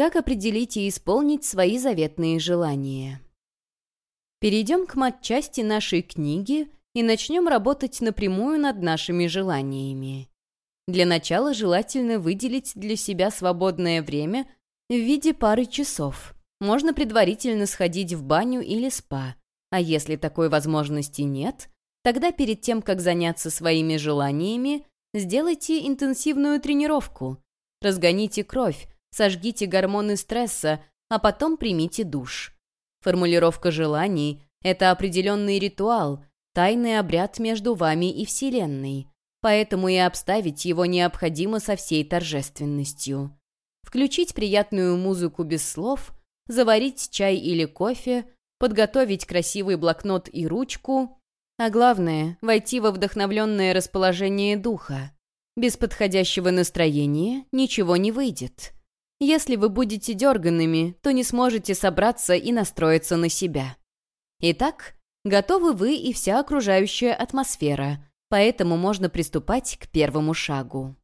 Как определить и исполнить свои заветные желания? Перейдем к матчасти нашей книги и начнем работать напрямую над нашими желаниями. Для начала желательно выделить для себя свободное время в виде пары часов. Можно предварительно сходить в баню или спа, а если такой возможности нет, тогда перед тем, как заняться своими желаниями, сделайте интенсивную тренировку. Разгоните кровь, сожгите гормоны стресса, а потом примите душ. Формулировка желаний — это определенный ритуал, тайный обряд между вами и Вселенной, поэтому и обставить его необходимо со всей торжественностью. Включить приятную музыку без слов, заварить чай или кофе, подготовить красивый блокнот и ручку, а главное — войти во вдохновленное расположение духа. Без подходящего настроения ничего не выйдет. Если вы будете дерганными, то не сможете собраться и настроиться на себя. Итак, готовы вы и вся окружающая атмосфера, поэтому можно приступать к первому шагу.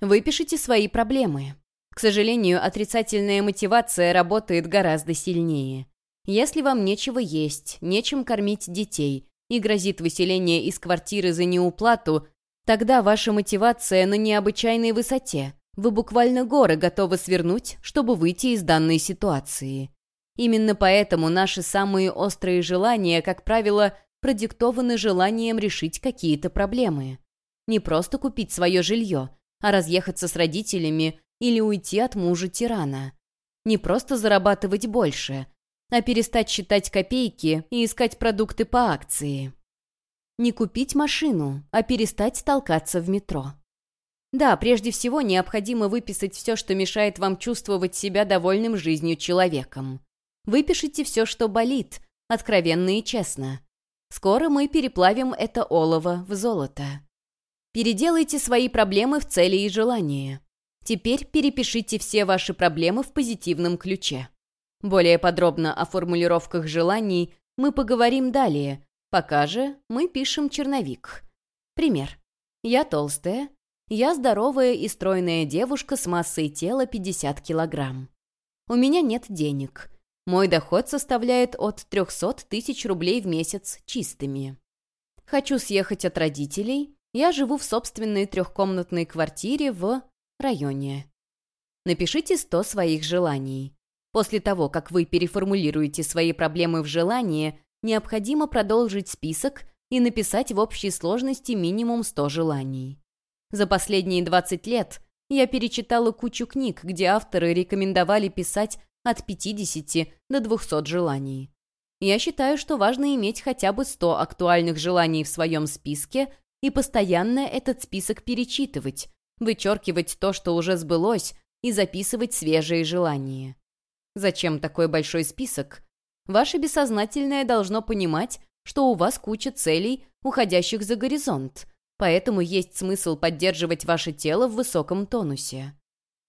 Выпишите свои проблемы. К сожалению, отрицательная мотивация работает гораздо сильнее. Если вам нечего есть, нечем кормить детей и грозит выселение из квартиры за неуплату, тогда ваша мотивация на необычайной высоте – вы буквально горы готовы свернуть, чтобы выйти из данной ситуации. Именно поэтому наши самые острые желания, как правило, продиктованы желанием решить какие-то проблемы. Не просто купить свое жилье, а разъехаться с родителями или уйти от мужа-тирана. Не просто зарабатывать больше, а перестать считать копейки и искать продукты по акции. Не купить машину, а перестать толкаться в метро. Да, прежде всего необходимо выписать все, что мешает вам чувствовать себя довольным жизнью человеком. Выпишите все, что болит, откровенно и честно. Скоро мы переплавим это олово в золото. Переделайте свои проблемы в цели и желания. Теперь перепишите все ваши проблемы в позитивном ключе. Более подробно о формулировках желаний мы поговорим далее, пока же мы пишем черновик. Пример. Я толстая, я здоровая и стройная девушка с массой тела 50 килограмм. У меня нет денег. Мой доход составляет от 300 тысяч рублей в месяц чистыми. Хочу съехать от родителей. Я живу в собственной трехкомнатной квартире в районе. Напишите 100 своих желаний. После того, как вы переформулируете свои проблемы в желание, необходимо продолжить список и написать в общей сложности минимум 100 желаний. За последние 20 лет я перечитала кучу книг, где авторы рекомендовали писать от 50 до 200 желаний. Я считаю, что важно иметь хотя бы 100 актуальных желаний в своем списке и постоянно этот список перечитывать, вычеркивать то, что уже сбылось, и записывать свежие желания. Зачем такой большой список? Ваше бессознательное должно понимать, что у вас куча целей, уходящих за горизонт, поэтому есть смысл поддерживать ваше тело в высоком тонусе.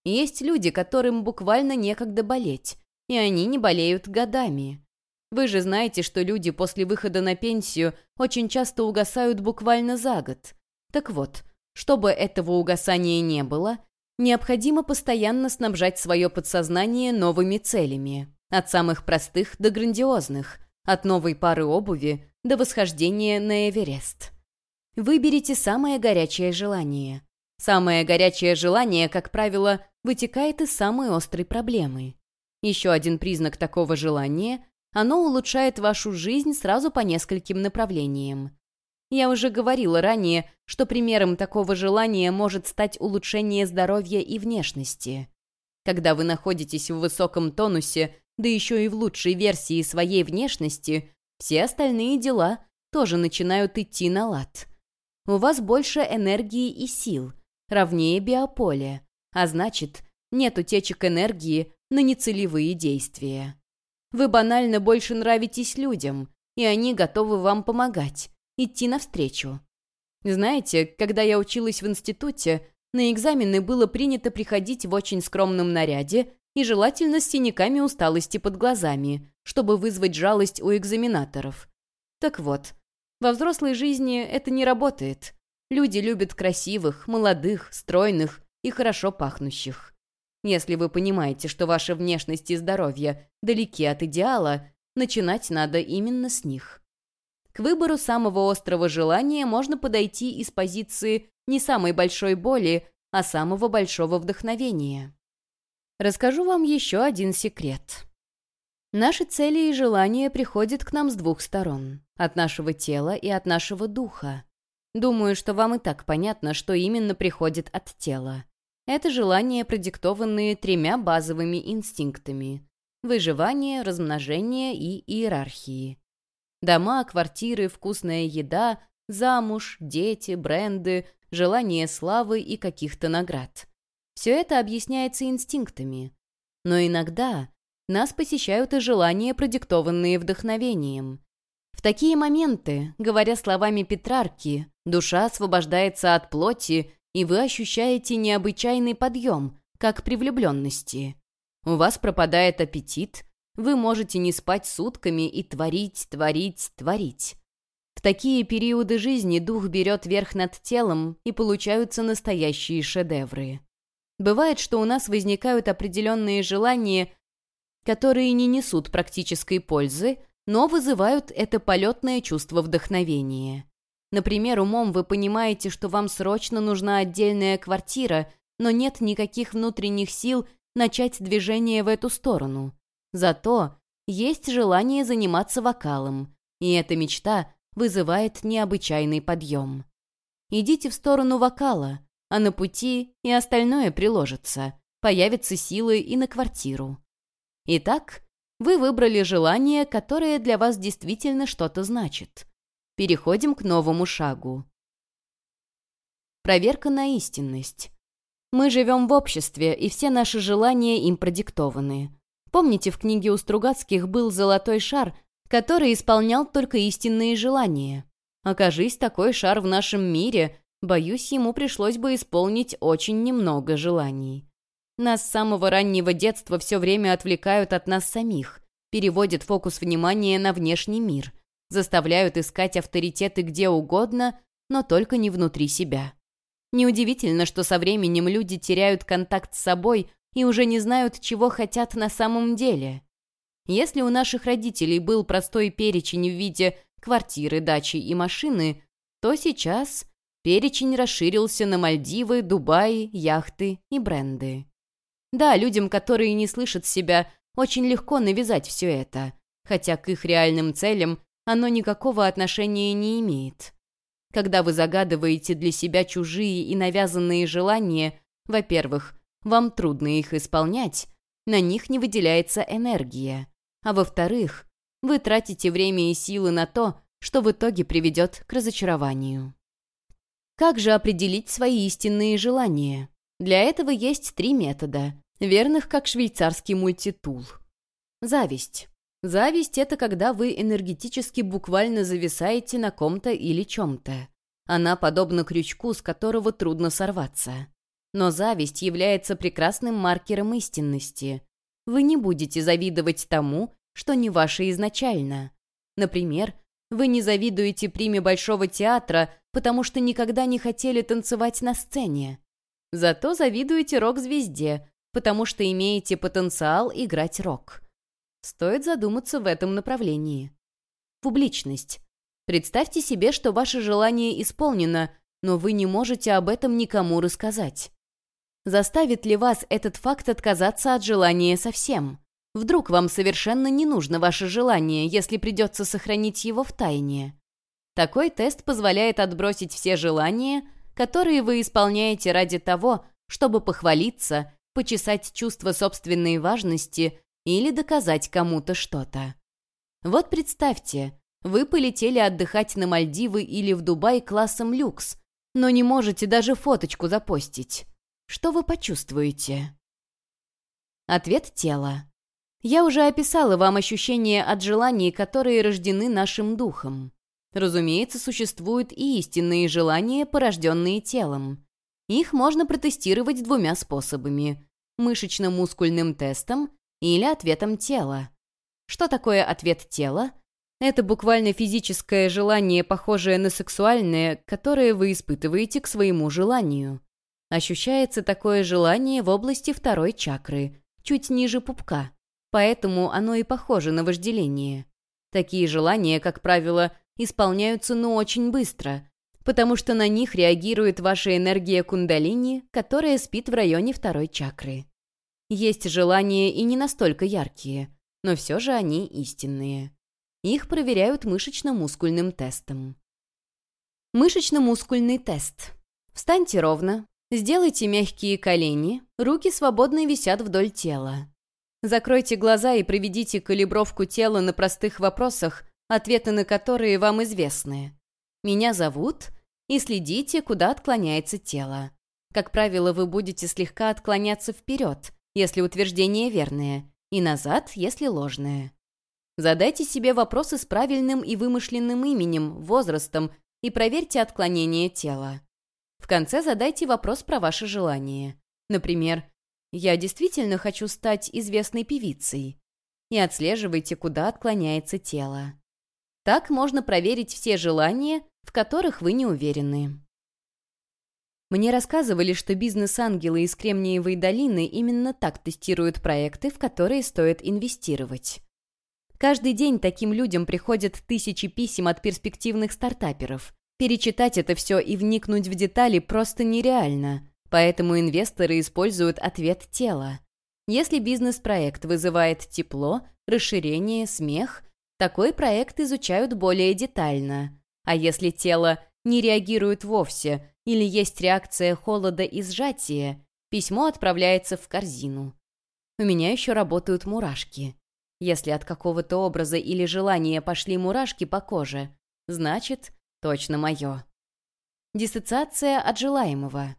Есть люди, которым буквально некогда болеть, и они не болеют годами. Вы же знаете, что люди после выхода на пенсию очень часто угасают буквально за год. Так вот, чтобы этого угасания не было, необходимо постоянно снабжать свое подсознание новыми целями, от самых простых до грандиозных, от новой пары обуви до восхождения на Эверест. Выберите самое горячее желание. Самое горячее желание, как правило, вытекает из самой острой проблемы. Еще один признак такого желания – оно улучшает вашу жизнь сразу по нескольким направлениям. Я уже говорила ранее, что примером такого желания может стать улучшение здоровья и внешности. Когда вы находитесь в высоком тонусе, да еще и в лучшей версии своей внешности, все остальные дела тоже начинают идти на лад. У вас больше энергии и сил, равнее биополе, а значит, нет утечек энергии на нецелевые действия. Вы банально больше нравитесь людям, и они готовы вам помогать, идти навстречу. Знаете, когда я училась в институте, на экзамены было принято приходить в очень скромном наряде и желательно с синяками усталости под глазами, чтобы вызвать жалость у экзаменаторов. Так вот, во взрослой жизни это не работает. Люди любят красивых, молодых, стройных и хорошо пахнущих. Если вы понимаете, что ваша внешность и здоровье далеки от идеала, начинать надо именно с них. К выбору самого острого желания можно подойти из позиции не самой большой боли, а самого большого вдохновения. Расскажу вам еще один секрет. Наши цели и желания приходят к нам с двух сторон — от нашего тела и от нашего духа. Думаю, что вам и так понятно, что именно приходит от тела. Это желания, продиктованные тремя базовыми инстинктами – выживание, размножение и иерархии. Дома, квартиры, вкусная еда, замуж, дети, бренды, желание славы и каких-то наград. Все это объясняется инстинктами. Но иногда нас посещают и желания, продиктованные вдохновением. В такие моменты, говоря словами Петрарки, душа освобождается от плоти и вы ощущаете необычайный подъем, как при влюбленности. У вас пропадает аппетит, вы можете не спать сутками и творить, творить, творить. В такие периоды жизни дух берет верх над телом, и получаются настоящие шедевры. Бывает, что у нас возникают определенные желания, которые не несут практической пользы, но вызывают это полетное чувство вдохновения. Например, умом вы понимаете, что вам срочно нужна отдельная квартира, но нет никаких внутренних сил начать движение в эту сторону. Зато есть желание заниматься вокалом, и эта мечта вызывает необычайный подъем. Идите в сторону вокала, а на пути и остальное приложится, появятся силы и на квартиру. Итак, вы выбрали желание, которое для вас действительно что-то значит. Переходим к новому шагу. Проверка на истинность. Мы живем в обществе, и все наши желания им продиктованы. Помните, в книге у Стругацких был золотой шар, который исполнял только истинные желания. Окажись такой шар в нашем мире, боюсь, ему пришлось бы исполнить очень немного желаний. Нас с самого раннего детства все время отвлекают от нас самих, переводят фокус внимания на внешний мир – заставляют искать авторитеты где угодно, но только не внутри себя. Неудивительно, что со временем люди теряют контакт с собой и уже не знают, чего хотят на самом деле. Если у наших родителей был простой перечень в виде квартиры, дачи и машины, то сейчас перечень расширился на Мальдивы, Дубай, яхты и бренды. Да, людям, которые не слышат себя, очень легко навязать все это, хотя к их реальным целям оно никакого отношения не имеет. Когда вы загадываете для себя чужие и навязанные желания, во-первых, вам трудно их исполнять, на них не выделяется энергия, а во-вторых, вы тратите время и силы на то, что в итоге приведет к разочарованию. Как же определить свои истинные желания? Для этого есть три метода, верных как швейцарский мультитул. Зависть. Зависть — это когда вы энергетически буквально зависаете на ком-то или чем-то. Она подобна крючку, с которого трудно сорваться. Но зависть является прекрасным маркером истинности. Вы не будете завидовать тому, что не ваше изначально. Например, вы не завидуете приме Большого театра, потому что никогда не хотели танцевать на сцене. Зато завидуете рок-звезде, потому что имеете потенциал играть рок. Стоит задуматься в этом направлении. Публичность. Представьте себе, что ваше желание исполнено, но вы не можете об этом никому рассказать. Заставит ли вас этот факт отказаться от желания совсем? Вдруг вам совершенно не нужно ваше желание, если придется сохранить его в тайне? Такой тест позволяет отбросить все желания, которые вы исполняете ради того, чтобы похвалиться, почесать чувство собственной важности или доказать кому-то что-то. Вот представьте, вы полетели отдыхать на Мальдивы или в Дубай классом люкс, но не можете даже фоточку запостить. Что вы почувствуете? Ответ тела. Я уже описала вам ощущения от желаний, которые рождены нашим духом. Разумеется, существуют и истинные желания, порожденные телом. Их можно протестировать двумя способами – мышечно-мускульным тестом или ответом тела. Что такое ответ тела? Это буквально физическое желание, похожее на сексуальное, которое вы испытываете к своему желанию. Ощущается такое желание в области второй чакры, чуть ниже пупка, поэтому оно и похоже на вожделение. Такие желания, как правило, исполняются, но очень быстро, потому что на них реагирует ваша энергия кундалини, которая спит в районе второй чакры. Есть желания и не настолько яркие, но все же они истинные. Их проверяют мышечно-мускульным тестом. Мышечно-мускульный тест. Встаньте ровно, сделайте мягкие колени, руки свободно висят вдоль тела. Закройте глаза и проведите калибровку тела на простых вопросах, ответы на которые вам известны. «Меня зовут» и следите, куда отклоняется тело. Как правило, вы будете слегка отклоняться вперед, если утверждение верное, и назад, если ложное. Задайте себе вопросы с правильным и вымышленным именем, возрастом и проверьте отклонение тела. В конце задайте вопрос про ваше желание. Например, «Я действительно хочу стать известной певицей». И отслеживайте, куда отклоняется тело. Так можно проверить все желания, в которых вы не уверены. Мне рассказывали, что бизнес-ангелы из Кремниевой долины именно так тестируют проекты, в которые стоит инвестировать. Каждый день таким людям приходят тысячи писем от перспективных стартаперов. Перечитать это все и вникнуть в детали просто нереально, поэтому инвесторы используют ответ тела. Если бизнес-проект вызывает тепло, расширение, смех, такой проект изучают более детально. А если тело не реагирует вовсе или есть реакция холода и сжатия, письмо отправляется в корзину. У меня еще работают мурашки. Если от какого-то образа или желания пошли мурашки по коже, значит, точно мое. Диссоциация от желаемого.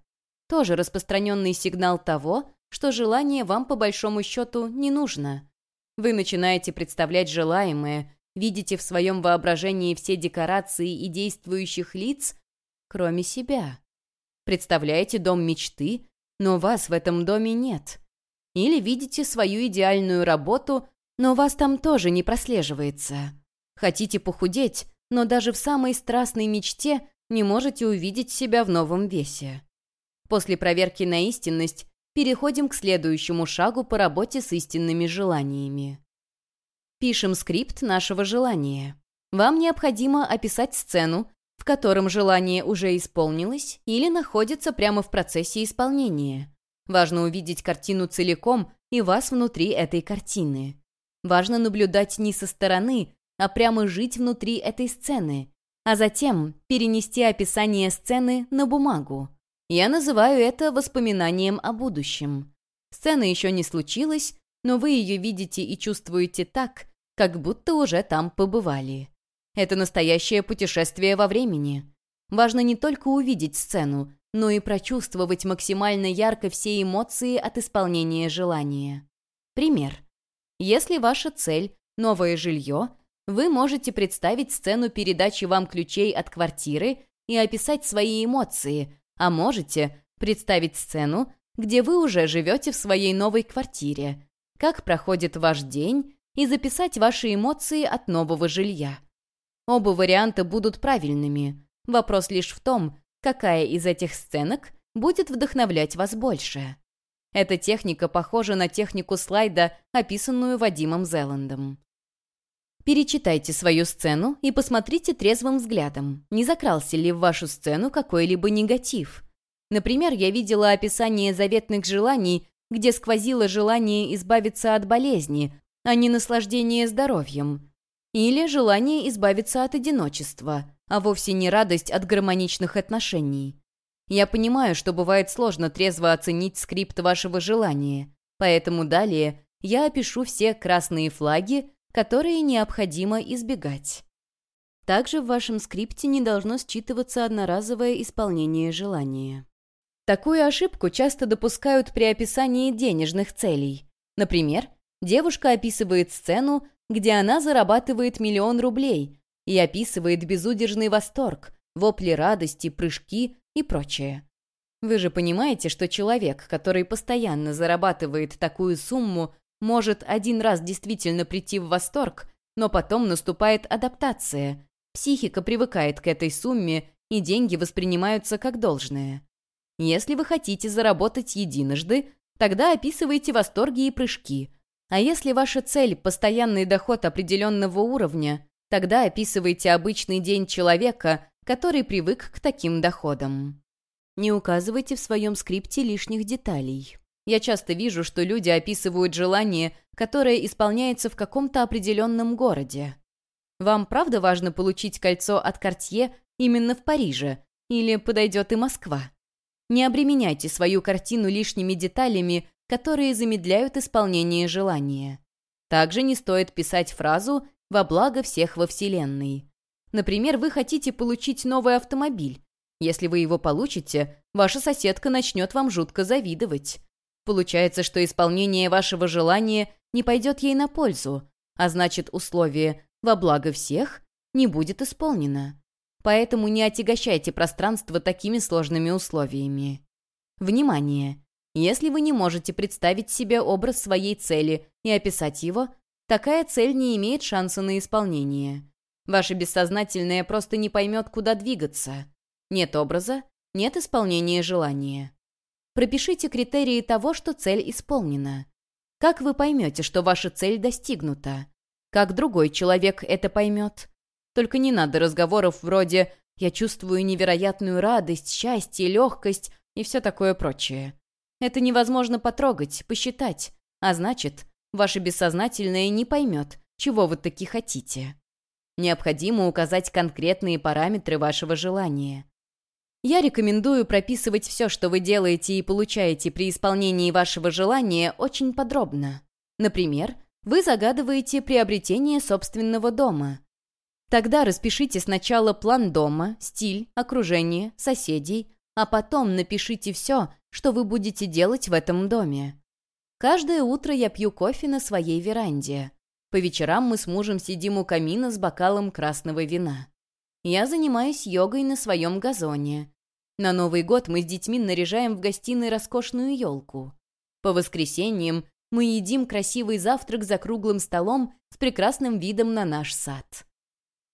Тоже распространенный сигнал того, что желание вам по большому счету не нужно. Вы начинаете представлять желаемое, видите в своем воображении все декорации и действующих лиц, кроме себя. Представляете дом мечты, но вас в этом доме нет. Или видите свою идеальную работу, но вас там тоже не прослеживается. Хотите похудеть, но даже в самой страстной мечте не можете увидеть себя в новом весе. После проверки на истинность переходим к следующему шагу по работе с истинными желаниями. Пишем скрипт нашего желания. Вам необходимо описать сцену, в котором желание уже исполнилось или находится прямо в процессе исполнения. Важно увидеть картину целиком и вас внутри этой картины. Важно наблюдать не со стороны, а прямо жить внутри этой сцены, а затем перенести описание сцены на бумагу. Я называю это воспоминанием о будущем. Сцена еще не случилась, но вы ее видите и чувствуете так, как будто уже там побывали. Это настоящее путешествие во времени. Важно не только увидеть сцену, но и прочувствовать максимально ярко все эмоции от исполнения желания. Пример. Если ваша цель – новое жилье, вы можете представить сцену передачи вам ключей от квартиры и описать свои эмоции, а можете представить сцену, где вы уже живете в своей новой квартире, как проходит ваш день и записать ваши эмоции от нового жилья. Оба варианта будут правильными. Вопрос лишь в том, какая из этих сценок будет вдохновлять вас больше. Эта техника похожа на технику слайда, описанную Вадимом Зеландом. Перечитайте свою сцену и посмотрите трезвым взглядом, не закрался ли в вашу сцену какой-либо негатив. Например, я видела описание заветных желаний, где сквозило желание избавиться от болезни, а не наслаждение здоровьем. Или желание избавиться от одиночества, а вовсе не радость от гармоничных отношений. Я понимаю, что бывает сложно трезво оценить скрипт вашего желания, поэтому далее я опишу все красные флаги, которые необходимо избегать. Также в вашем скрипте не должно считываться одноразовое исполнение желания. Такую ошибку часто допускают при описании денежных целей. Например, девушка описывает сцену, где она зарабатывает миллион рублей и описывает безудержный восторг, вопли радости, прыжки и прочее. Вы же понимаете, что человек, который постоянно зарабатывает такую сумму, может один раз действительно прийти в восторг, но потом наступает адаптация. Психика привыкает к этой сумме, и деньги воспринимаются как должное. Если вы хотите заработать единожды, тогда описывайте восторги и прыжки. А если ваша цель – постоянный доход определенного уровня, тогда описывайте обычный день человека, который привык к таким доходам. Не указывайте в своем скрипте лишних деталей. Я часто вижу, что люди описывают желание, которое исполняется в каком-то определенном городе. Вам правда важно получить кольцо от Кортье именно в Париже? Или подойдет и Москва? Не обременяйте свою картину лишними деталями, которые замедляют исполнение желания. Также не стоит писать фразу «во благо всех во Вселенной». Например, вы хотите получить новый автомобиль. Если вы его получите, ваша соседка начнет вам жутко завидовать. Получается, что исполнение вашего желания не пойдет ей на пользу, а значит, условие «во благо всех» не будет исполнено. Поэтому не отягощайте пространство такими сложными условиями. Внимание! Если вы не можете представить себе образ своей цели и описать его, такая цель не имеет шанса на исполнение. Ваше бессознательное просто не поймет, куда двигаться. Нет образа, нет исполнения желания. Пропишите критерии того, что цель исполнена. Как вы поймете, что ваша цель достигнута? Как другой человек это поймет? Только не надо разговоров вроде «я чувствую невероятную радость, счастье, легкость» и все такое прочее. Это невозможно потрогать, посчитать, а значит, ваше бессознательное не поймет, чего вы таки хотите. Необходимо указать конкретные параметры вашего желания. Я рекомендую прописывать все, что вы делаете и получаете при исполнении вашего желания, очень подробно. Например, вы загадываете приобретение собственного дома. Тогда распишите сначала план дома, стиль, окружение, соседей, а потом напишите все, что вы будете делать в этом доме. Каждое утро я пью кофе на своей веранде. По вечерам мы с мужем сидим у камина с бокалом красного вина. Я занимаюсь йогой на своем газоне. На Новый год мы с детьми наряжаем в гостиной роскошную елку. По воскресеньям мы едим красивый завтрак за круглым столом с прекрасным видом на наш сад.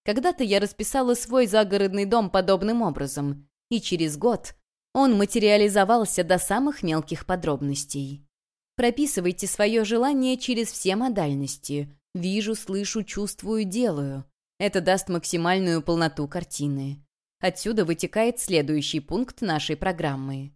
Когда-то я расписала свой загородный дом подобным образом, и через год он материализовался до самых мелких подробностей. Прописывайте свое желание через все модальности. Вижу, слышу, чувствую, делаю. Это даст максимальную полноту картины. Отсюда вытекает следующий пункт нашей программы.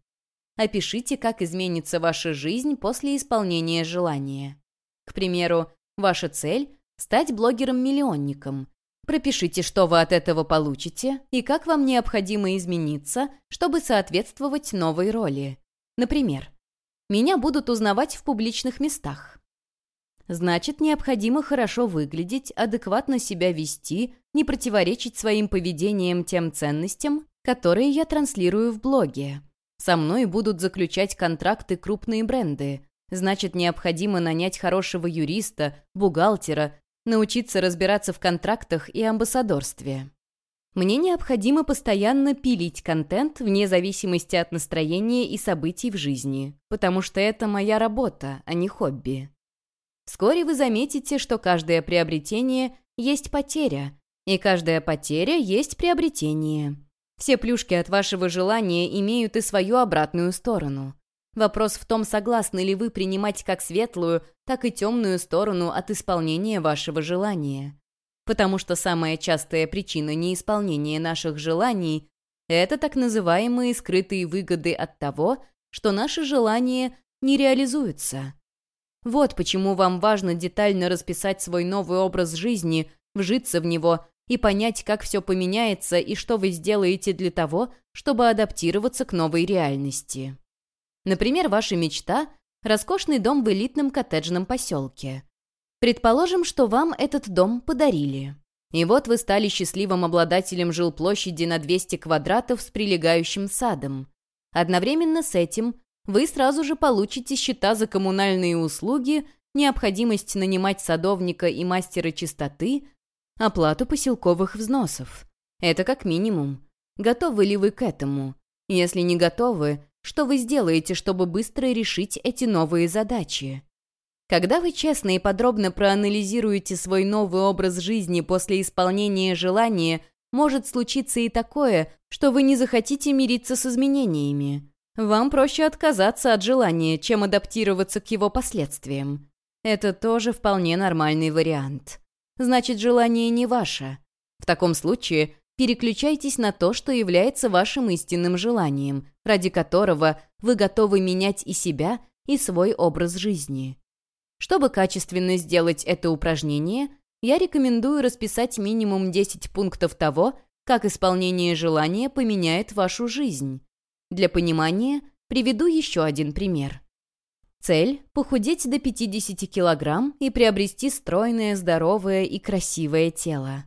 Опишите, как изменится ваша жизнь после исполнения желания. К примеру, ваша цель – стать блогером-миллионником. Пропишите, что вы от этого получите и как вам необходимо измениться, чтобы соответствовать новой роли. Например, меня будут узнавать в публичных местах. Значит, необходимо хорошо выглядеть, адекватно себя вести, не противоречить своим поведением тем ценностям, которые я транслирую в блоге. Со мной будут заключать контракты крупные бренды. Значит, необходимо нанять хорошего юриста, бухгалтера, научиться разбираться в контрактах и амбассадорстве. Мне необходимо постоянно пилить контент вне зависимости от настроения и событий в жизни, потому что это моя работа, а не хобби. Вскоре вы заметите, что каждое приобретение есть потеря, и каждая потеря есть приобретение. Все плюшки от вашего желания имеют и свою обратную сторону. Вопрос в том, согласны ли вы принимать как светлую, так и темную сторону от исполнения вашего желания. Потому что самая частая причина неисполнения наших желаний – это так называемые скрытые выгоды от того, что наши желания не реализуются. Вот почему вам важно детально расписать свой новый образ жизни, вжиться в него и понять, как все поменяется и что вы сделаете для того, чтобы адаптироваться к новой реальности. Например, ваша мечта – роскошный дом в элитном коттеджном поселке. Предположим, что вам этот дом подарили. И вот вы стали счастливым обладателем жилплощади на 200 квадратов с прилегающим садом. Одновременно с этим вы сразу же получите счета за коммунальные услуги, необходимость нанимать садовника и мастера чистоты, оплату поселковых взносов. Это как минимум. Готовы ли вы к этому? Если не готовы, что вы сделаете, чтобы быстро решить эти новые задачи? Когда вы честно и подробно проанализируете свой новый образ жизни после исполнения желания, может случиться и такое, что вы не захотите мириться с изменениями. Вам проще отказаться от желания, чем адаптироваться к его последствиям. Это тоже вполне нормальный вариант. Значит, желание не ваше. В таком случае переключайтесь на то, что является вашим истинным желанием, ради которого вы готовы менять и себя, и свой образ жизни. Чтобы качественно сделать это упражнение, я рекомендую расписать минимум 10 пунктов того, как исполнение желания поменяет вашу жизнь. Для понимания приведу еще один пример. Цель – похудеть до 50 килограмм и приобрести стройное, здоровое и красивое тело.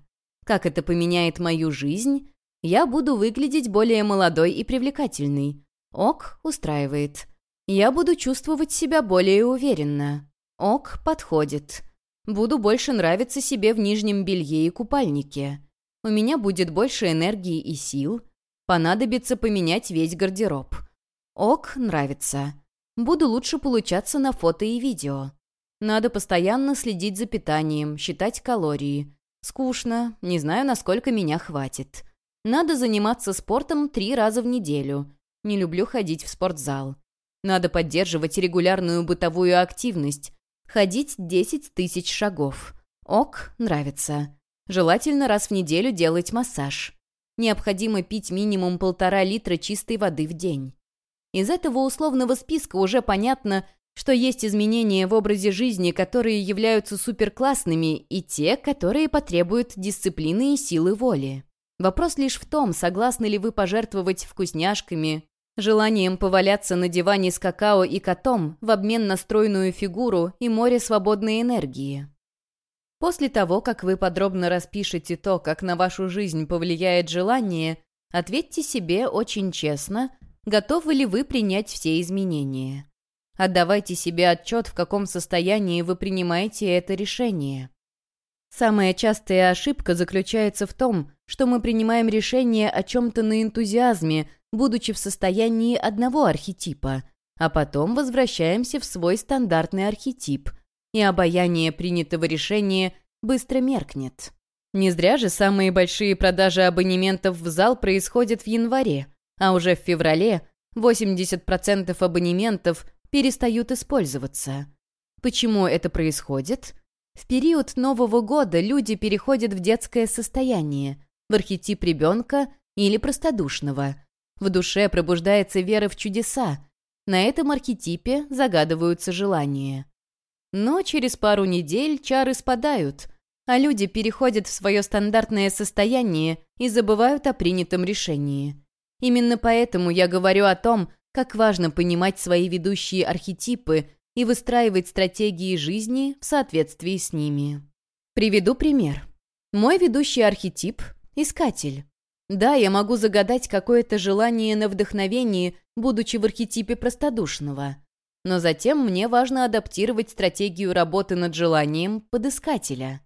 Как это поменяет мою жизнь? Я буду выглядеть более молодой и привлекательной. Ок устраивает. Я буду чувствовать себя более уверенно. Ок подходит. Буду больше нравиться себе в нижнем белье и купальнике. У меня будет больше энергии и сил. Понадобится поменять весь гардероб. Ок, нравится. Буду лучше получаться на фото и видео. Надо постоянно следить за питанием, считать калории. Скучно, не знаю, насколько меня хватит. Надо заниматься спортом три раза в неделю. Не люблю ходить в спортзал. Надо поддерживать регулярную бытовую активность. Ходить 10 тысяч шагов. Ок, нравится. Желательно раз в неделю делать массаж необходимо пить минимум полтора литра чистой воды в день. Из этого условного списка уже понятно, что есть изменения в образе жизни, которые являются суперклассными, и те, которые потребуют дисциплины и силы воли. Вопрос лишь в том, согласны ли вы пожертвовать вкусняшками, желанием поваляться на диване с какао и котом в обмен на стройную фигуру и море свободной энергии. После того, как вы подробно распишете то, как на вашу жизнь повлияет желание, ответьте себе очень честно, готовы ли вы принять все изменения. Отдавайте себе отчет, в каком состоянии вы принимаете это решение. Самая частая ошибка заключается в том, что мы принимаем решение о чем-то на энтузиазме, будучи в состоянии одного архетипа, а потом возвращаемся в свой стандартный архетип, и обаяние принятого решения быстро меркнет. Не зря же самые большие продажи абонементов в зал происходят в январе, а уже в феврале 80% абонементов перестают использоваться. Почему это происходит? В период Нового года люди переходят в детское состояние, в архетип ребенка или простодушного. В душе пробуждается вера в чудеса. На этом архетипе загадываются желания. Но через пару недель чары спадают, а люди переходят в свое стандартное состояние и забывают о принятом решении. Именно поэтому я говорю о том, как важно понимать свои ведущие архетипы и выстраивать стратегии жизни в соответствии с ними. Приведу пример. Мой ведущий архетип – искатель. Да, я могу загадать какое-то желание на вдохновение, будучи в архетипе простодушного – но затем мне важно адаптировать стратегию работы над желанием под искателя.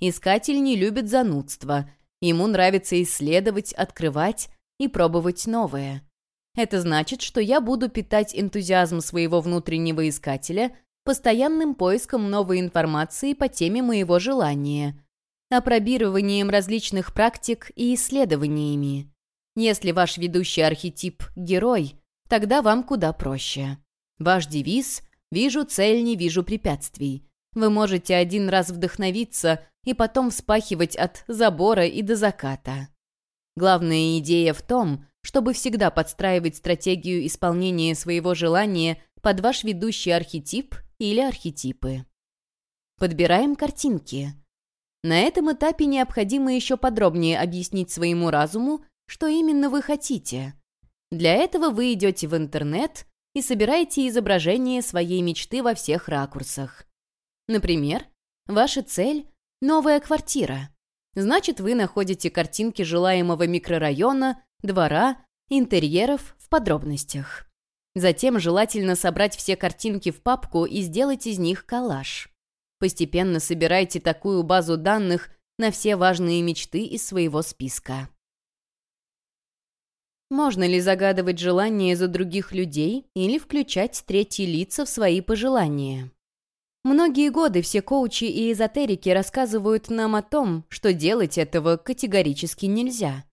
Искатель не любит занудство. Ему нравится исследовать, открывать и пробовать новое. Это значит, что я буду питать энтузиазм своего внутреннего искателя постоянным поиском новой информации по теме моего желания, опробированием различных практик и исследованиями. Если ваш ведущий архетип – герой, тогда вам куда проще. Ваш девиз «Вижу цель, не вижу препятствий». Вы можете один раз вдохновиться и потом вспахивать от забора и до заката. Главная идея в том, чтобы всегда подстраивать стратегию исполнения своего желания под ваш ведущий архетип или архетипы. Подбираем картинки. На этом этапе необходимо еще подробнее объяснить своему разуму, что именно вы хотите. Для этого вы идете в интернет и собираете изображение своей мечты во всех ракурсах. Например, ваша цель — новая квартира. Значит, вы находите картинки желаемого микрорайона, двора, интерьеров в подробностях. Затем желательно собрать все картинки в папку и сделать из них коллаж. Постепенно собирайте такую базу данных на все важные мечты из своего списка. Можно ли загадывать желания за других людей или включать третьи лица в свои пожелания? Многие годы все коучи и эзотерики рассказывают нам о том, что делать этого категорически нельзя.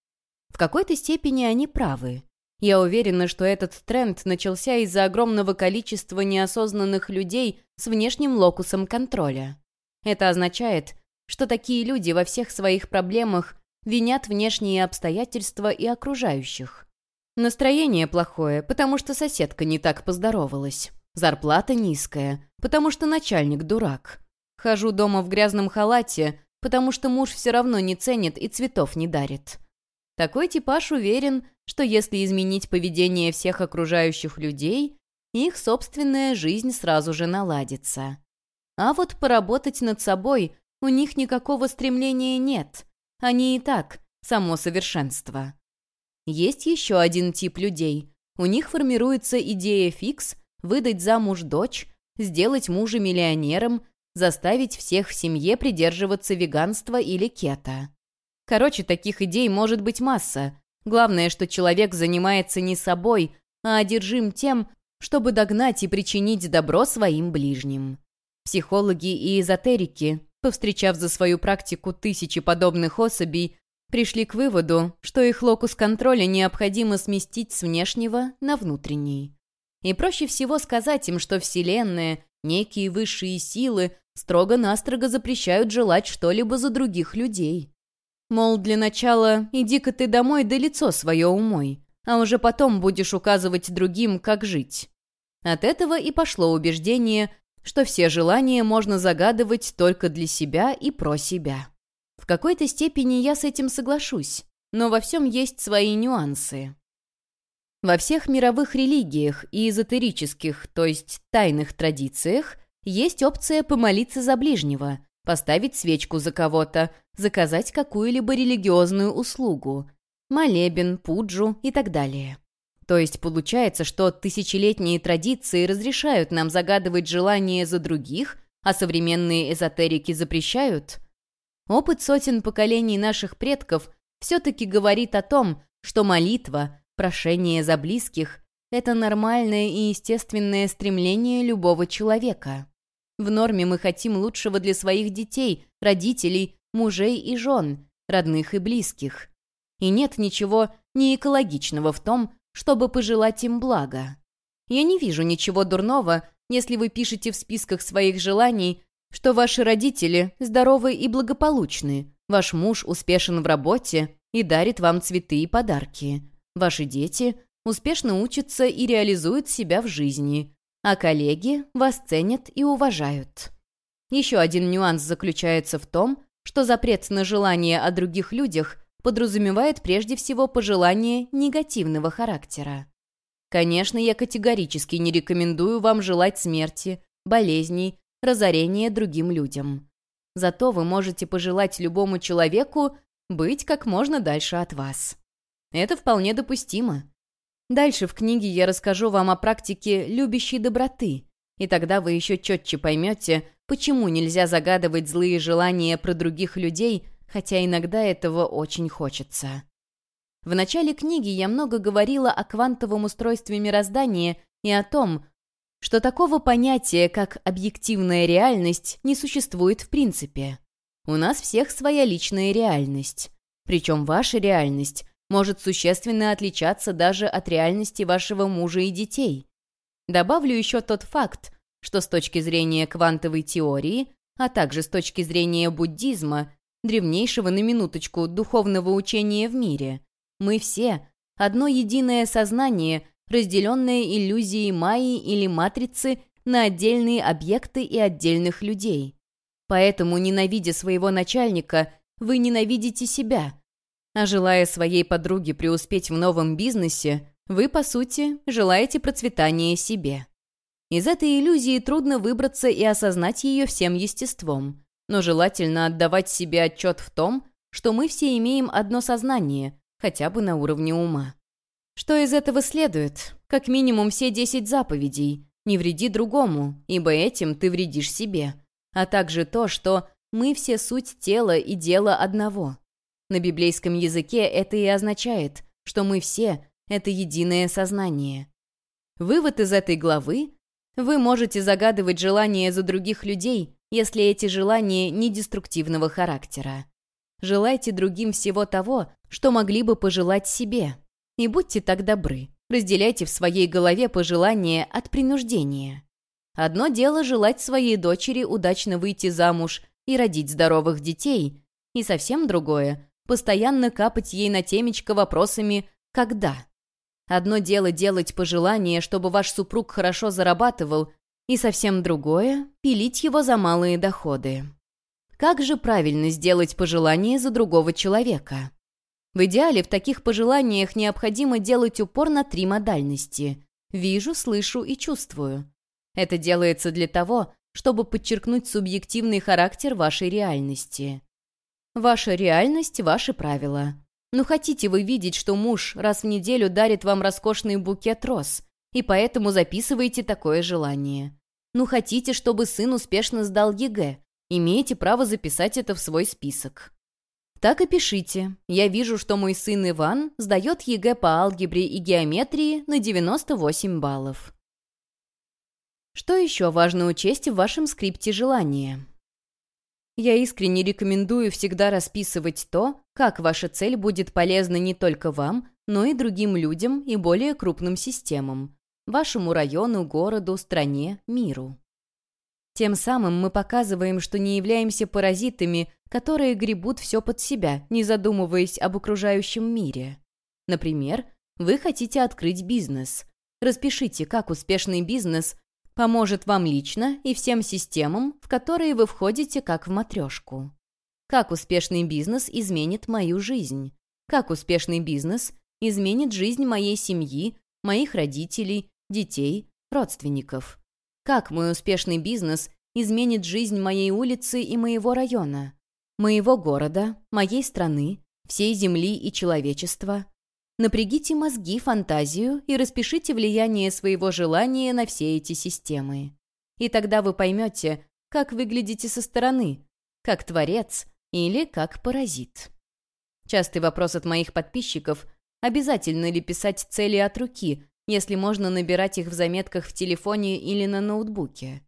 В какой-то степени они правы. Я уверена, что этот тренд начался из-за огромного количества неосознанных людей с внешним локусом контроля. Это означает, что такие люди во всех своих проблемах винят внешние обстоятельства и окружающих. Настроение плохое, потому что соседка не так поздоровалась. Зарплата низкая, потому что начальник дурак. Хожу дома в грязном халате, потому что муж все равно не ценит и цветов не дарит. Такой типаж уверен, что если изменить поведение всех окружающих людей, их собственная жизнь сразу же наладится. А вот поработать над собой у них никакого стремления нет. Они и так само совершенство. Есть еще один тип людей. У них формируется идея фикс выдать замуж дочь, сделать мужа миллионером, заставить всех в семье придерживаться веганства или кето. Короче, таких идей может быть масса. Главное, что человек занимается не собой, а одержим тем, чтобы догнать и причинить добро своим ближним. Психологи и эзотерики, повстречав за свою практику тысячи подобных особей, пришли к выводу, что их локус контроля необходимо сместить с внешнего на внутренний. И проще всего сказать им, что Вселенная, некие высшие силы строго-настрого запрещают желать что-либо за других людей. Мол, для начала иди-ка ты домой да лицо свое умой, а уже потом будешь указывать другим, как жить. От этого и пошло убеждение, что все желания можно загадывать только для себя и про себя. В какой-то степени я с этим соглашусь, но во всем есть свои нюансы. Во всех мировых религиях и эзотерических, то есть тайных традициях, есть опция помолиться за ближнего, поставить свечку за кого-то, заказать какую-либо религиозную услугу, молебен, пуджу и так далее. То есть получается, что тысячелетние традиции разрешают нам загадывать желания за других, а современные эзотерики запрещают? Опыт сотен поколений наших предков все-таки говорит о том, что молитва, прошение за близких – это нормальное и естественное стремление любого человека. В норме мы хотим лучшего для своих детей, родителей, мужей и жен, родных и близких. И нет ничего неэкологичного в том, чтобы пожелать им блага. Я не вижу ничего дурного, если вы пишете в списках своих желаний, что ваши родители здоровы и благополучны, ваш муж успешен в работе и дарит вам цветы и подарки, ваши дети успешно учатся и реализуют себя в жизни, а коллеги вас ценят и уважают. Еще один нюанс заключается в том, что запрет на желание о других людях подразумевает прежде всего пожелание негативного характера. Конечно, я категорически не рекомендую вам желать смерти, болезней, разорения другим людям. Зато вы можете пожелать любому человеку быть как можно дальше от вас. Это вполне допустимо. Дальше в книге я расскажу вам о практике любящей доброты, и тогда вы еще четче поймете, почему нельзя загадывать злые желания про других людей, хотя иногда этого очень хочется. В начале книги я много говорила о квантовом устройстве мироздания и о том, что такого понятия, как объективная реальность, не существует в принципе. У нас всех своя личная реальность. Причем ваша реальность может существенно отличаться даже от реальности вашего мужа и детей. Добавлю еще тот факт, что с точки зрения квантовой теории, а также с точки зрения буддизма, древнейшего на минуточку духовного учения в мире, мы все – одно единое сознание, разделенное иллюзией майи или матрицы на отдельные объекты и отдельных людей. Поэтому, ненавидя своего начальника, вы ненавидите себя – а желая своей подруге преуспеть в новом бизнесе, вы, по сути, желаете процветания себе. Из этой иллюзии трудно выбраться и осознать ее всем естеством, но желательно отдавать себе отчет в том, что мы все имеем одно сознание, хотя бы на уровне ума. Что из этого следует? Как минимум все десять заповедей. Не вреди другому, ибо этим ты вредишь себе. А также то, что мы все суть тела и дело одного. На библейском языке это и означает, что мы все — это единое сознание. Вывод из этой главы — вы можете загадывать желания за других людей, если эти желания не деструктивного характера. Желайте другим всего того, что могли бы пожелать себе. И будьте так добры, разделяйте в своей голове пожелания от принуждения. Одно дело желать своей дочери удачно выйти замуж и родить здоровых детей, и совсем другое — постоянно капать ей на темечко вопросами «когда?». Одно дело делать пожелание, чтобы ваш супруг хорошо зарабатывал, и совсем другое — пилить его за малые доходы. Как же правильно сделать пожелание за другого человека? В идеале в таких пожеланиях необходимо делать упор на три модальности – «вижу», «слышу» и «чувствую». Это делается для того, чтобы подчеркнуть субъективный характер вашей реальности. Ваша реальность – ваши правила. Ну хотите вы видеть, что муж раз в неделю дарит вам роскошный букет роз, и поэтому записываете такое желание. Ну хотите, чтобы сын успешно сдал ЕГЭ, имеете право записать это в свой список. Так и пишите. Я вижу, что мой сын Иван сдает ЕГЭ по алгебре и геометрии на 98 баллов. Что еще важно учесть в вашем скрипте желания? Я искренне рекомендую всегда расписывать то, как ваша цель будет полезна не только вам, но и другим людям и более крупным системам, вашему району, городу, стране, миру. Тем самым мы показываем, что не являемся паразитами, которые гребут все под себя, не задумываясь об окружающем мире. Например, вы хотите открыть бизнес. Распишите, как успешный бизнес поможет вам лично и всем системам, в которые вы входите как в матрешку. Как успешный бизнес изменит мою жизнь? Как успешный бизнес изменит жизнь моей семьи, моих родителей, детей, родственников? Как мой успешный бизнес изменит жизнь моей улицы и моего района, моего города, моей страны, всей Земли и человечества? Напрягите мозги, фантазию и распишите влияние своего желания на все эти системы. И тогда вы поймете, как выглядите со стороны, как творец или как паразит. Частый вопрос от моих подписчиков – обязательно ли писать цели от руки, если можно набирать их в заметках в телефоне или на ноутбуке?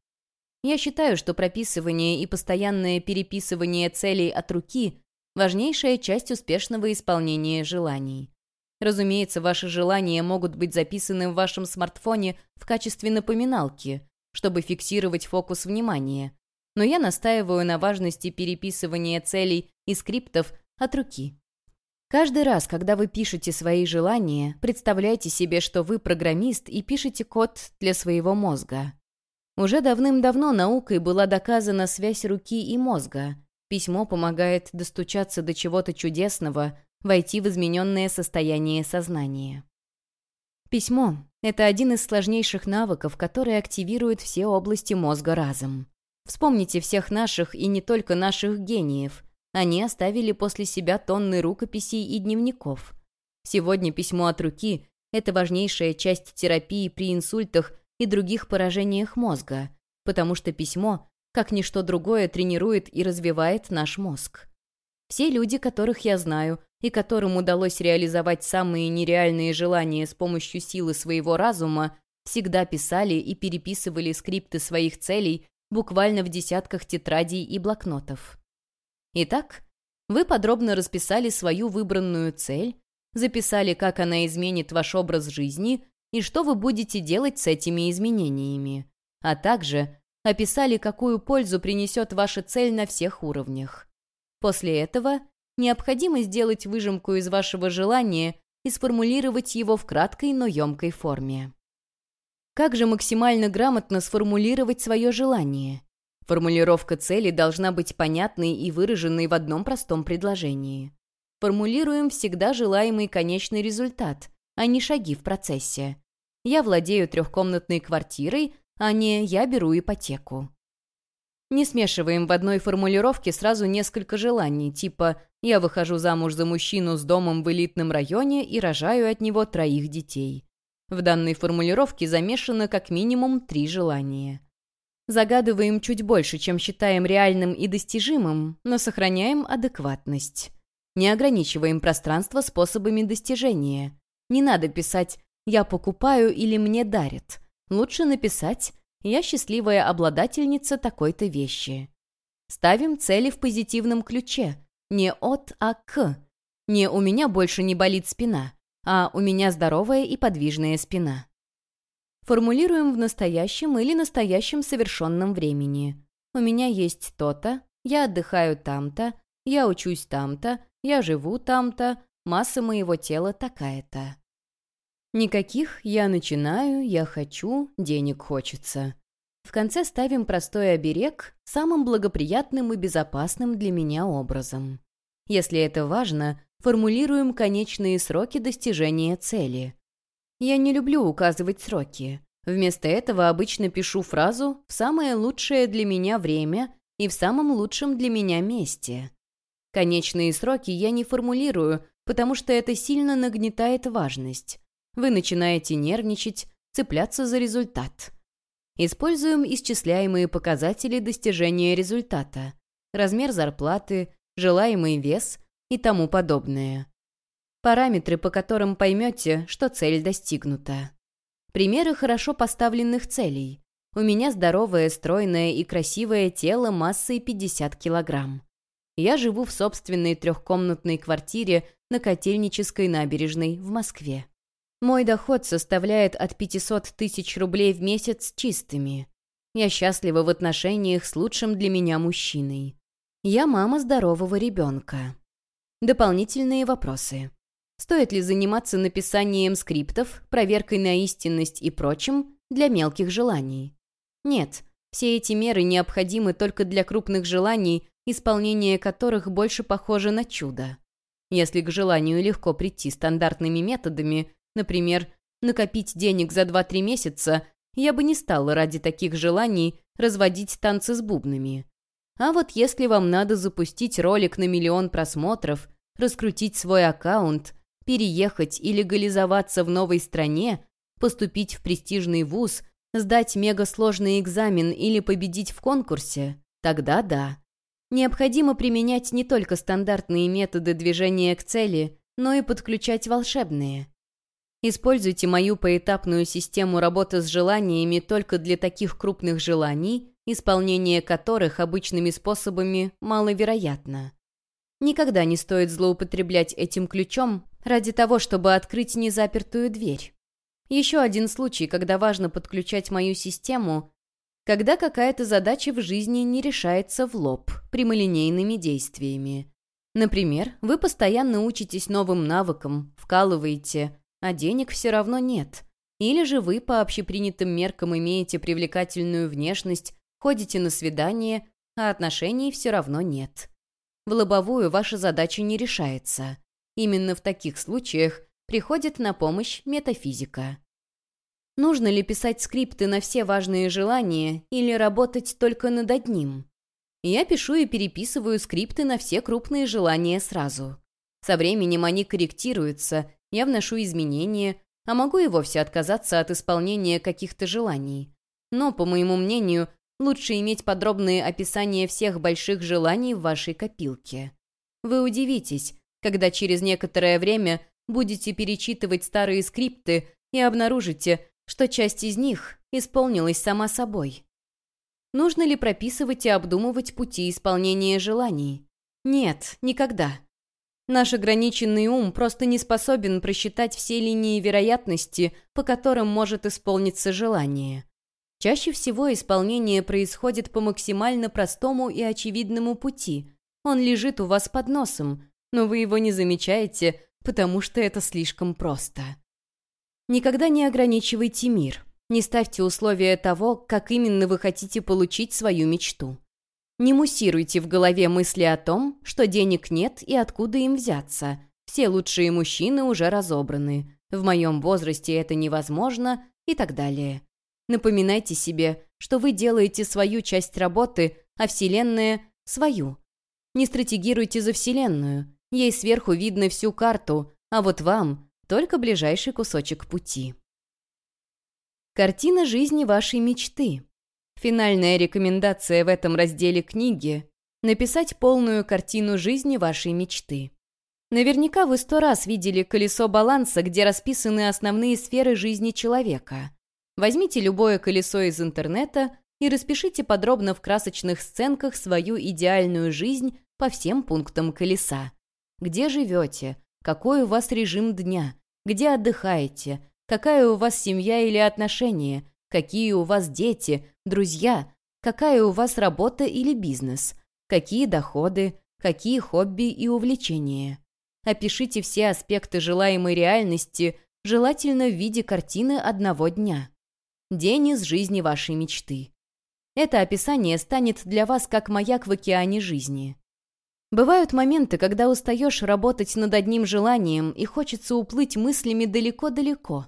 Я считаю, что прописывание и постоянное переписывание целей от руки – важнейшая часть успешного исполнения желаний. Разумеется, ваши желания могут быть записаны в вашем смартфоне в качестве напоминалки, чтобы фиксировать фокус внимания. Но я настаиваю на важности переписывания целей и скриптов от руки. Каждый раз, когда вы пишете свои желания, представляйте себе, что вы программист и пишете код для своего мозга. Уже давным-давно наукой была доказана связь руки и мозга. Письмо помогает достучаться до чего-то чудесного, войти в измененное состояние сознания. Письмо — это один из сложнейших навыков, который активирует все области мозга разом. Вспомните всех наших и не только наших гениев. Они оставили после себя тонны рукописей и дневников. Сегодня письмо от руки — это важнейшая часть терапии при инсультах и других поражениях мозга, потому что письмо, как ничто другое, тренирует и развивает наш мозг. Все люди, которых я знаю, и которым удалось реализовать самые нереальные желания с помощью силы своего разума, всегда писали и переписывали скрипты своих целей буквально в десятках тетрадей и блокнотов. Итак, вы подробно расписали свою выбранную цель, записали, как она изменит ваш образ жизни и что вы будете делать с этими изменениями, а также описали, какую пользу принесет ваша цель на всех уровнях. После этого необходимо сделать выжимку из вашего желания и сформулировать его в краткой, но емкой форме. Как же максимально грамотно сформулировать свое желание? Формулировка цели должна быть понятной и выраженной в одном простом предложении. Формулируем всегда желаемый конечный результат, а не шаги в процессе. Я владею трехкомнатной квартирой, а не я беру ипотеку. Не смешиваем в одной формулировке сразу несколько желаний, типа «я выхожу замуж за мужчину с домом в элитном районе и рожаю от него троих детей». В данной формулировке замешано как минимум три желания. Загадываем чуть больше, чем считаем реальным и достижимым, но сохраняем адекватность. Не ограничиваем пространство способами достижения. Не надо писать «я покупаю» или «мне дарят». Лучше написать я счастливая обладательница такой-то вещи. Ставим цели в позитивном ключе. Не от, а к. Не «у меня больше не болит спина», а у меня здоровая и подвижная спина. Формулируем в настоящем или настоящем совершенном времени. У меня есть то-то, я отдыхаю там-то, я учусь там-то, я живу там-то, масса моего тела такая-то. Никаких «я начинаю», «я хочу», «денег хочется». В конце ставим простой оберег самым благоприятным и безопасным для меня образом. Если это важно, формулируем конечные сроки достижения цели. Я не люблю указывать сроки. Вместо этого обычно пишу фразу «в самое лучшее для меня время» и «в самом лучшем для меня месте». Конечные сроки я не формулирую, потому что это сильно нагнетает важность. Вы начинаете нервничать, цепляться за результат. Используем исчисляемые показатели достижения результата, размер зарплаты, желаемый вес и тому подобное. Параметры, по которым поймете, что цель достигнута. Примеры хорошо поставленных целей. У меня здоровое, стройное и красивое тело массой 50 килограмм. Я живу в собственной трехкомнатной квартире на Котельнической набережной в Москве. Мой доход составляет от 500 тысяч рублей в месяц чистыми. Я счастлива в отношениях с лучшим для меня мужчиной. Я мама здорового ребенка. Дополнительные вопросы. Стоит ли заниматься написанием скриптов, проверкой на истинность и прочим для мелких желаний? Нет, все эти меры необходимы только для крупных желаний, исполнение которых больше похоже на чудо. Если к желанию легко прийти стандартными методами, Например, накопить денег за 2-3 месяца я бы не стала ради таких желаний разводить танцы с бубнами. А вот если вам надо запустить ролик на миллион просмотров, раскрутить свой аккаунт, переехать и легализоваться в новой стране, поступить в престижный вуз, сдать мегасложный экзамен или победить в конкурсе, тогда да. Необходимо применять не только стандартные методы движения к цели, но и подключать волшебные. Используйте мою поэтапную систему работы с желаниями только для таких крупных желаний, исполнение которых обычными способами маловероятно. Никогда не стоит злоупотреблять этим ключом ради того, чтобы открыть незапертую дверь. Еще один случай, когда важно подключать мою систему, когда какая-то задача в жизни не решается в лоб прямолинейными действиями. Например, вы постоянно учитесь новым навыкам, вкалываете, а денег все равно нет. Или же вы по общепринятым меркам имеете привлекательную внешность, ходите на свидание, а отношений все равно нет. В лобовую ваша задача не решается. Именно в таких случаях приходит на помощь метафизика. Нужно ли писать скрипты на все важные желания или работать только над одним? Я пишу и переписываю скрипты на все крупные желания сразу. Со временем они корректируются, я вношу изменения, а могу и вовсе отказаться от исполнения каких-то желаний. Но, по моему мнению, лучше иметь подробные описания всех больших желаний в вашей копилке. Вы удивитесь, когда через некоторое время будете перечитывать старые скрипты и обнаружите, что часть из них исполнилась сама собой. Нужно ли прописывать и обдумывать пути исполнения желаний? Нет, никогда. Наш ограниченный ум просто не способен просчитать все линии вероятности, по которым может исполниться желание. Чаще всего исполнение происходит по максимально простому и очевидному пути. Он лежит у вас под носом, но вы его не замечаете, потому что это слишком просто. Никогда не ограничивайте мир. Не ставьте условия того, как именно вы хотите получить свою мечту. Не муссируйте в голове мысли о том, что денег нет и откуда им взяться. Все лучшие мужчины уже разобраны. В моем возрасте это невозможно и так далее. Напоминайте себе, что вы делаете свою часть работы, а Вселенная — свою. Не стратегируйте за Вселенную. Ей сверху видно всю карту, а вот вам — только ближайший кусочек пути. Картина жизни вашей мечты. Финальная рекомендация в этом разделе книги — написать полную картину жизни вашей мечты. Наверняка вы сто раз видели колесо баланса, где расписаны основные сферы жизни человека. Возьмите любое колесо из интернета и распишите подробно в красочных сценках свою идеальную жизнь по всем пунктам колеса. Где живете? Какой у вас режим дня? где отдыхаете, какая у вас семья или отношения, какие у вас дети, друзья, какая у вас работа или бизнес, какие доходы, какие хобби и увлечения. Опишите все аспекты желаемой реальности, желательно в виде картины одного дня. День из жизни вашей мечты. Это описание станет для вас как маяк в океане жизни. Бывают моменты, когда устаешь работать над одним желанием и хочется уплыть мыслями далеко-далеко.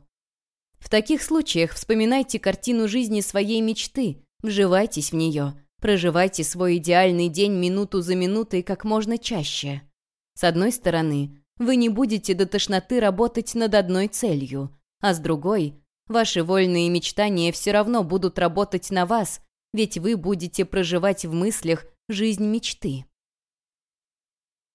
В таких случаях вспоминайте картину жизни своей мечты, вживайтесь в нее, проживайте свой идеальный день минуту за минутой как можно чаще. С одной стороны, вы не будете до тошноты работать над одной целью, а с другой, ваши вольные мечтания все равно будут работать на вас, ведь вы будете проживать в мыслях жизнь мечты.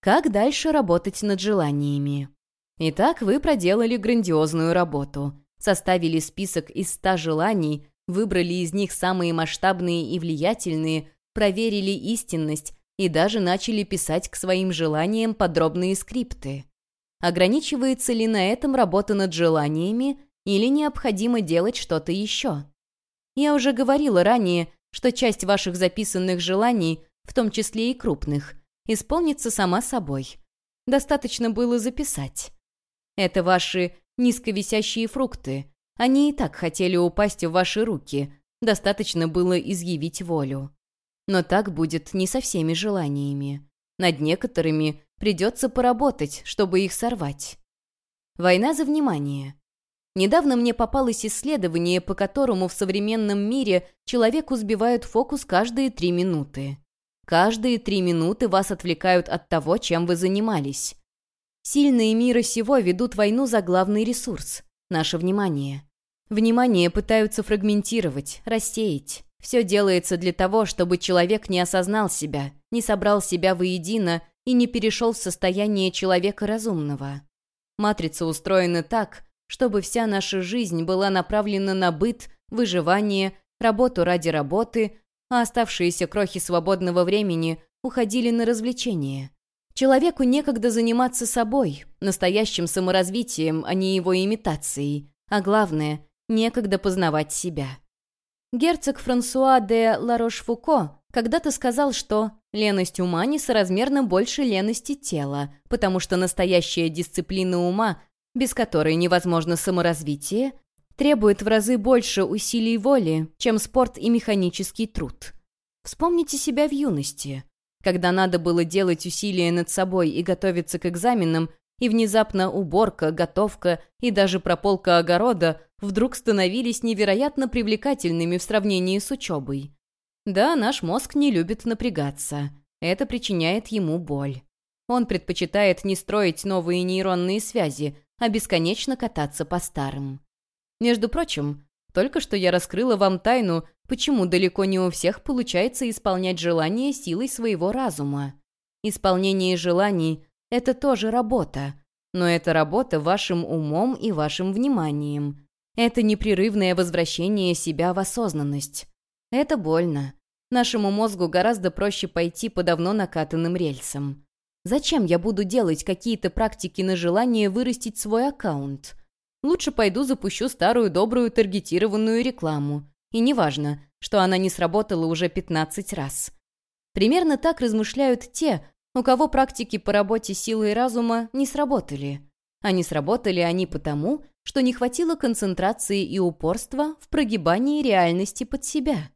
Как дальше работать над желаниями? Итак, вы проделали грандиозную работу. Составили список из ста желаний, выбрали из них самые масштабные и влиятельные, проверили истинность и даже начали писать к своим желаниям подробные скрипты. Ограничивается ли на этом работа над желаниями или необходимо делать что-то еще? Я уже говорила ранее, что часть ваших записанных желаний, в том числе и крупных, исполнится сама собой. Достаточно было записать. Это ваши низковисящие фрукты. Они и так хотели упасть в ваши руки. Достаточно было изъявить волю. Но так будет не со всеми желаниями. Над некоторыми придется поработать, чтобы их сорвать. Война за внимание. Недавно мне попалось исследование, по которому в современном мире человеку сбивают фокус каждые три минуты. Каждые три минуты вас отвлекают от того, чем вы занимались. Сильные мира сего ведут войну за главный ресурс – наше внимание. Внимание пытаются фрагментировать, рассеять. Все делается для того, чтобы человек не осознал себя, не собрал себя воедино и не перешел в состояние человека разумного. Матрица устроена так, чтобы вся наша жизнь была направлена на быт, выживание, работу ради работы, а оставшиеся крохи свободного времени уходили на развлечения. Человеку некогда заниматься собой, настоящим саморазвитием, а не его имитацией, а главное, некогда познавать себя. Герцог Франсуа де Ларош-Фуко когда-то сказал, что леность ума несоразмерно больше лености тела, потому что настоящая дисциплина ума, без которой невозможно саморазвитие, требует в разы больше усилий воли, чем спорт и механический труд. Вспомните себя в юности, когда надо было делать усилия над собой и готовиться к экзаменам, и внезапно уборка, готовка и даже прополка огорода вдруг становились невероятно привлекательными в сравнении с учебой. Да, наш мозг не любит напрягаться. Это причиняет ему боль. Он предпочитает не строить новые нейронные связи, а бесконечно кататься по старым. Между прочим, только что я раскрыла вам тайну, почему далеко не у всех получается исполнять желания силой своего разума. Исполнение желаний — это тоже работа, но это работа вашим умом и вашим вниманием. Это непрерывное возвращение себя в осознанность. Это больно. Нашему мозгу гораздо проще пойти по давно накатанным рельсам. Зачем я буду делать какие-то практики на желание вырастить свой аккаунт? Лучше пойду запущу старую добрую таргетированную рекламу. И неважно, что она не сработала уже 15 раз. Примерно так размышляют те, у кого практики по работе силы и разума не сработали. А не сработали они потому, что не хватило концентрации и упорства в прогибании реальности под себя.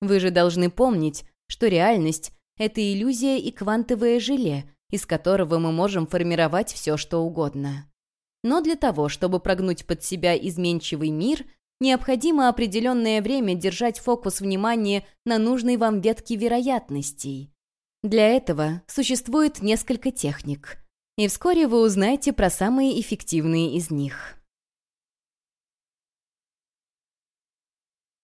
Вы же должны помнить, что реальность — это иллюзия и квантовое желе, из которого мы можем формировать все, что угодно. Но для того, чтобы прогнуть под себя изменчивый мир, необходимо определенное время держать фокус внимания на нужной вам ветке вероятностей. Для этого существует несколько техник, и вскоре вы узнаете про самые эффективные из них.